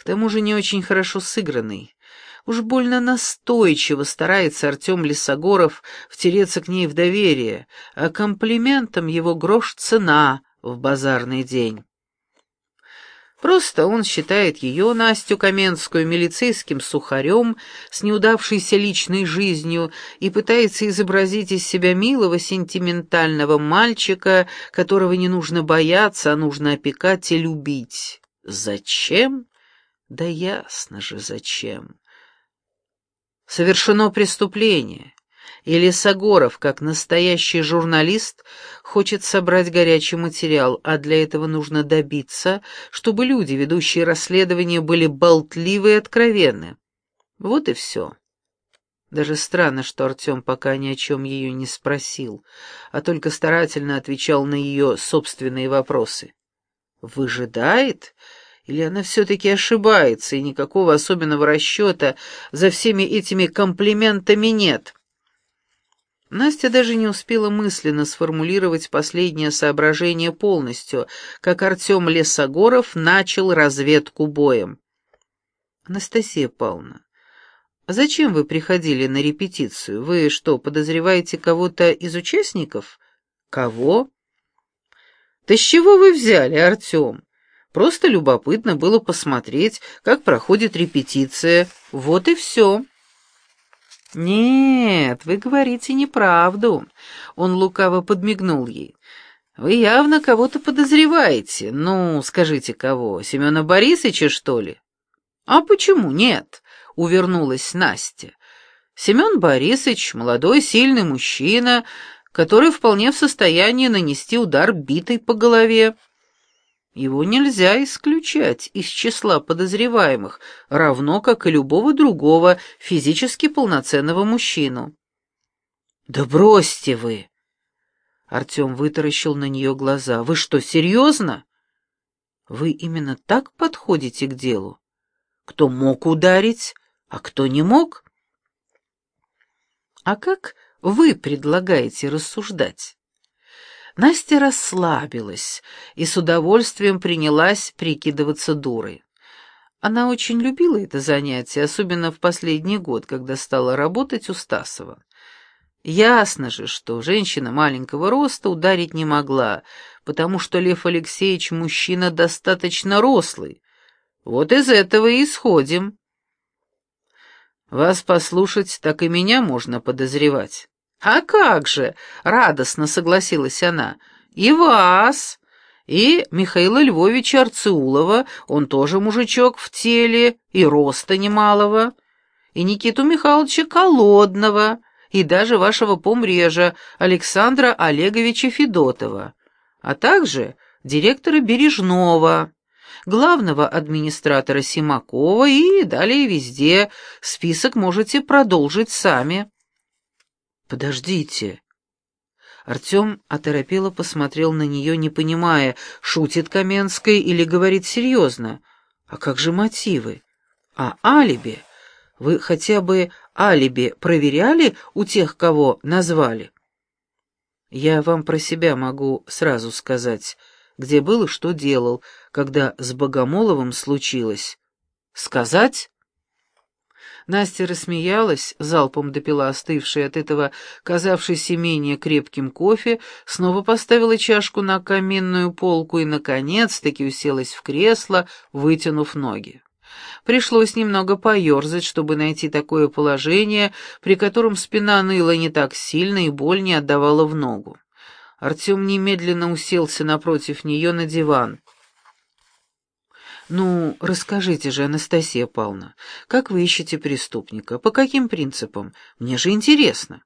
К тому же не очень хорошо сыгранный. Уж больно настойчиво старается Артем Лисогоров втереться к ней в доверие, а комплиментом его грош цена в базарный день. Просто он считает ее, Настю Каменскую, милицейским сухарем с неудавшейся личной жизнью и пытается изобразить из себя милого, сентиментального мальчика, которого не нужно бояться, а нужно опекать и любить. Зачем? Да ясно же, зачем. Совершено преступление. И Лесогоров, как настоящий журналист, хочет собрать горячий материал, а для этого нужно добиться, чтобы люди, ведущие расследование, были болтливы и откровенны. Вот и все. Даже странно, что Артем пока ни о чем ее не спросил, а только старательно отвечал на ее собственные вопросы. «Выжидает?» Или она все-таки ошибается, и никакого особенного расчета за всеми этими комплиментами нет?» Настя даже не успела мысленно сформулировать последнее соображение полностью, как Артем Лесогоров начал разведку боем. «Анастасия Павловна, а зачем вы приходили на репетицию? Вы что, подозреваете кого-то из участников?» «Кого?» «Да с чего вы взяли, Артем? Просто любопытно было посмотреть, как проходит репетиция. Вот и все». «Нет, вы говорите неправду», — он лукаво подмигнул ей. «Вы явно кого-то подозреваете. Ну, скажите, кого? Семена Борисовича, что ли?» «А почему нет?» — увернулась Настя. «Семен Борисович — молодой, сильный мужчина, который вполне в состоянии нанести удар битой по голове. Его нельзя исключать из числа подозреваемых, равно как и любого другого физически полноценного мужчину. «Да бросьте вы!» Артем вытаращил на нее глаза. «Вы что, серьезно? Вы именно так подходите к делу? Кто мог ударить, а кто не мог?» «А как вы предлагаете рассуждать?» Настя расслабилась и с удовольствием принялась прикидываться дурой. Она очень любила это занятие, особенно в последний год, когда стала работать у Стасова. Ясно же, что женщина маленького роста ударить не могла, потому что Лев Алексеевич мужчина достаточно рослый. Вот из этого и исходим. Вас послушать, так и меня можно подозревать. «А как же!» — радостно согласилась она. «И вас, и Михаила Львовича Арцеулова, он тоже мужичок в теле, и роста немалого, и Никиту Михайловича Колодного, и даже вашего помрежа Александра Олеговича Федотова, а также директора Бережного» главного администратора Симакова и далее везде. Список можете продолжить сами. «Подождите». Артем оторопело посмотрел на нее, не понимая, шутит Каменская или говорит серьезно. «А как же мотивы? А алиби? Вы хотя бы алиби проверяли у тех, кого назвали?» «Я вам про себя могу сразу сказать, где был и что делал, когда с Богомоловым случилось. Сказать?» Настя рассмеялась, залпом допила остывший от этого казавшийся менее крепким кофе, снова поставила чашку на каминную полку и, наконец-таки, уселась в кресло, вытянув ноги. Пришлось немного поерзать, чтобы найти такое положение, при котором спина ныла не так сильно и боль не отдавала в ногу. Артем немедленно уселся напротив нее на диван. «Ну, расскажите же, Анастасия Павловна, как вы ищете преступника? По каким принципам? Мне же интересно».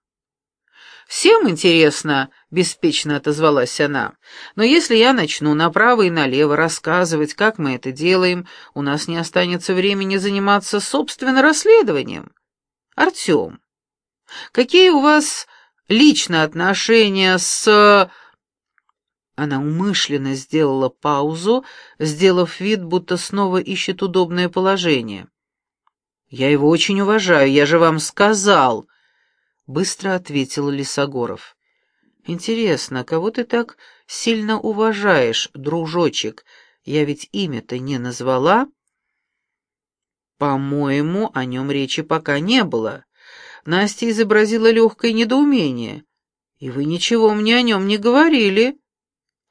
«Всем интересно», — беспечно отозвалась она. «Но если я начну направо и налево рассказывать, как мы это делаем, у нас не останется времени заниматься собственным расследованием. Артем, какие у вас личные отношения с...» Она умышленно сделала паузу, сделав вид, будто снова ищет удобное положение. «Я его очень уважаю, я же вам сказал!» Быстро ответил Лисогоров. «Интересно, кого ты так сильно уважаешь, дружочек? Я ведь имя-то не назвала?» По-моему, о нем речи пока не было. Настя изобразила легкое недоумение. И вы ничего мне о нем не говорили.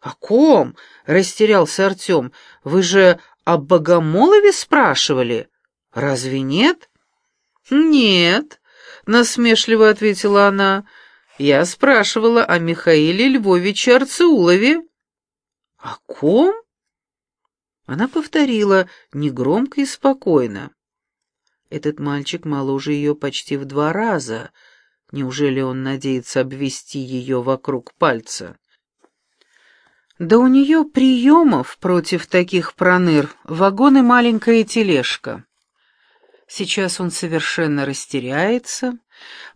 «О ком?» — растерялся Артем. «Вы же о Богомолове спрашивали? Разве нет?» «Нет», — насмешливо ответила она. «Я спрашивала о Михаиле Львовиче Арцеулове». «О ком?» Она повторила негромко и спокойно. Этот мальчик моложе ее почти в два раза. Неужели он надеется обвести ее вокруг пальца? Да у нее приемов против таких проныр, вагон и маленькая тележка. Сейчас он совершенно растеряется,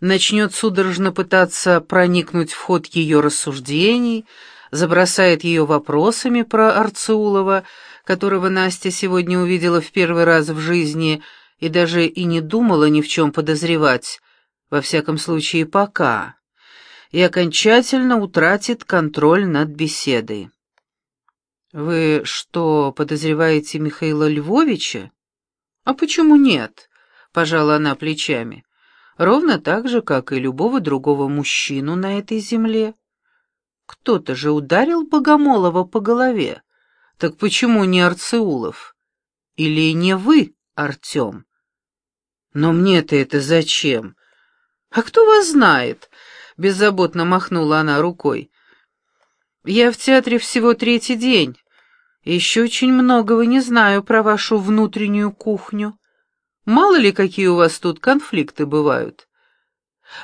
начнет судорожно пытаться проникнуть в ход ее рассуждений, забросает ее вопросами про Арцеулова, которого Настя сегодня увидела в первый раз в жизни и даже и не думала ни в чем подозревать, во всяком случае пока, и окончательно утратит контроль над беседой. «Вы что, подозреваете Михаила Львовича?» «А почему нет?» — пожала она плечами. «Ровно так же, как и любого другого мужчину на этой земле. Кто-то же ударил Богомолова по голове. Так почему не Арцеулов? Или не вы, Артем? Но мне-то это зачем? А кто вас знает? Беззаботно махнула она рукой. Я в театре всего третий день. Еще очень многого не знаю про вашу внутреннюю кухню. Мало ли, какие у вас тут конфликты бывают.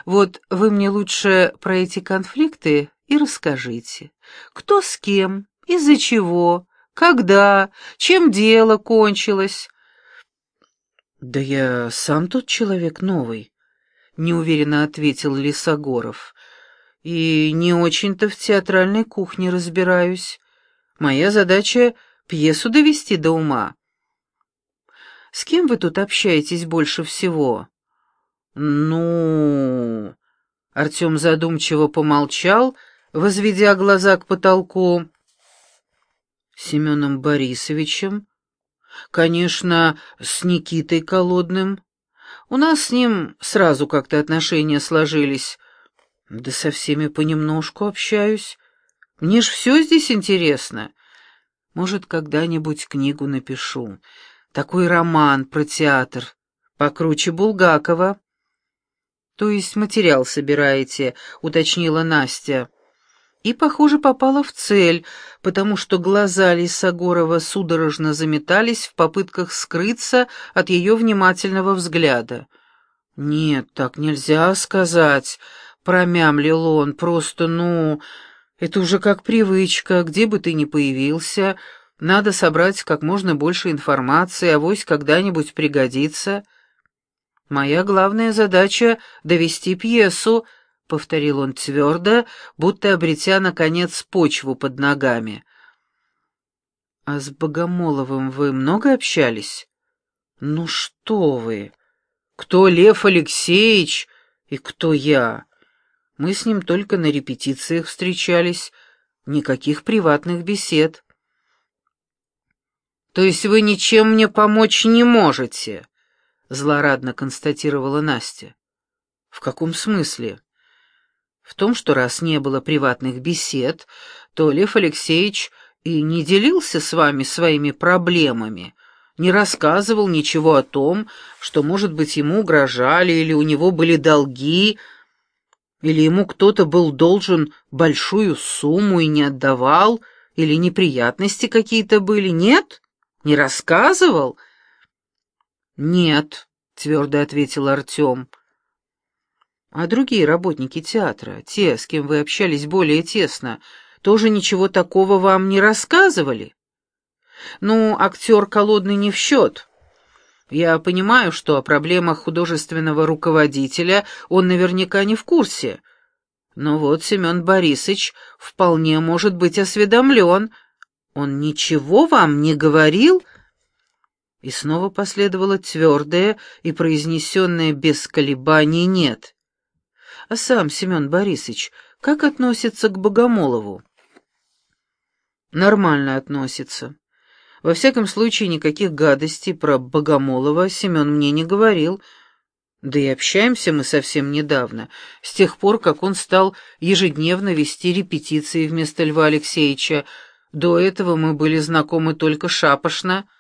Вот вы мне лучше про эти конфликты и расскажите. Кто с кем, из-за чего, когда, чем дело кончилось. «Да я сам тут человек новый», — неуверенно ответил Лисогоров. «И не очень-то в театральной кухне разбираюсь. Моя задача — пьесу довести до ума». «С кем вы тут общаетесь больше всего?» «Ну...» Артем задумчиво помолчал, возведя глаза к потолку. Семеном Борисовичем, конечно, с Никитой Колодным. У нас с ним сразу как-то отношения сложились. Да со всеми понемножку общаюсь. Мне ж все здесь интересно. Может, когда-нибудь книгу напишу. Такой роман про театр, покруче Булгакова. То есть материал собираете, уточнила Настя и, похоже, попала в цель, потому что глаза Лисогорова судорожно заметались в попытках скрыться от ее внимательного взгляда. «Нет, так нельзя сказать», — промямлил он, — «просто, ну, это уже как привычка, где бы ты ни появился, надо собрать как можно больше информации, авось когда-нибудь пригодится. Моя главная задача — довести пьесу, —— повторил он твердо, будто обретя, наконец, почву под ногами. «А с Богомоловым вы много общались?» «Ну что вы! Кто Лев Алексеевич и кто я? Мы с ним только на репетициях встречались, никаких приватных бесед». «То есть вы ничем мне помочь не можете?» — злорадно констатировала Настя. «В каком смысле?» В том, что раз не было приватных бесед, то Лев Алексеевич и не делился с вами своими проблемами, не рассказывал ничего о том, что, может быть, ему угрожали, или у него были долги, или ему кто-то был должен большую сумму и не отдавал, или неприятности какие-то были. Нет? Не рассказывал? Нет, твердо ответил Артем. А другие работники театра, те, с кем вы общались более тесно, тоже ничего такого вам не рассказывали? Ну, актер Колодный не в счет. Я понимаю, что о проблемах художественного руководителя он наверняка не в курсе. Но вот Семен Борисович вполне может быть осведомлен. Он ничего вам не говорил?» И снова последовало твердое и произнесенное без колебаний «нет». А сам Семен Борисович как относится к Богомолову? Нормально относится. Во всяком случае, никаких гадостей про Богомолова Семен мне не говорил. Да и общаемся мы совсем недавно, с тех пор, как он стал ежедневно вести репетиции вместо Льва Алексеевича. До этого мы были знакомы только шапошно —